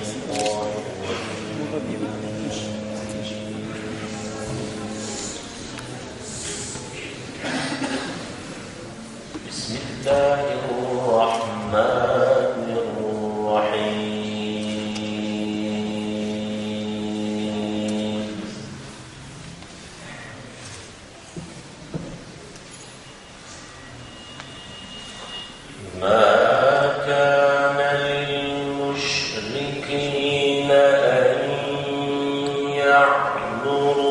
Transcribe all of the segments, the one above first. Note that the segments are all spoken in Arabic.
الشيطان الرجيم بسم الله الرحمن الرحيم. ما يقولون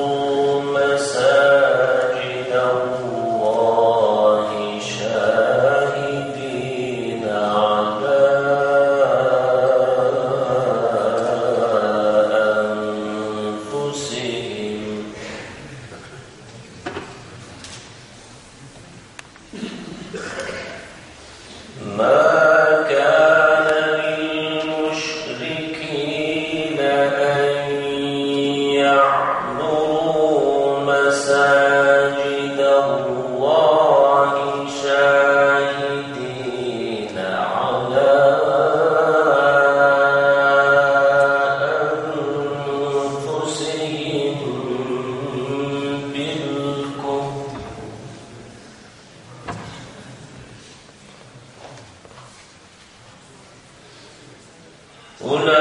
una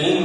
إن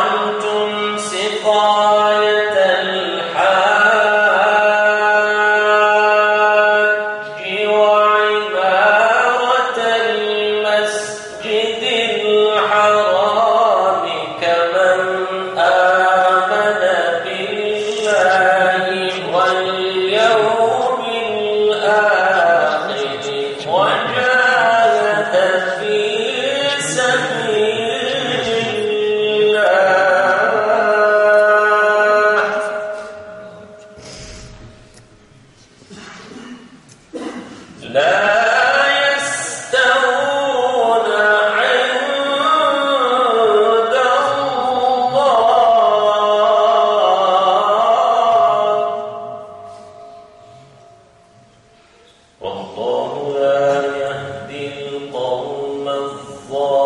law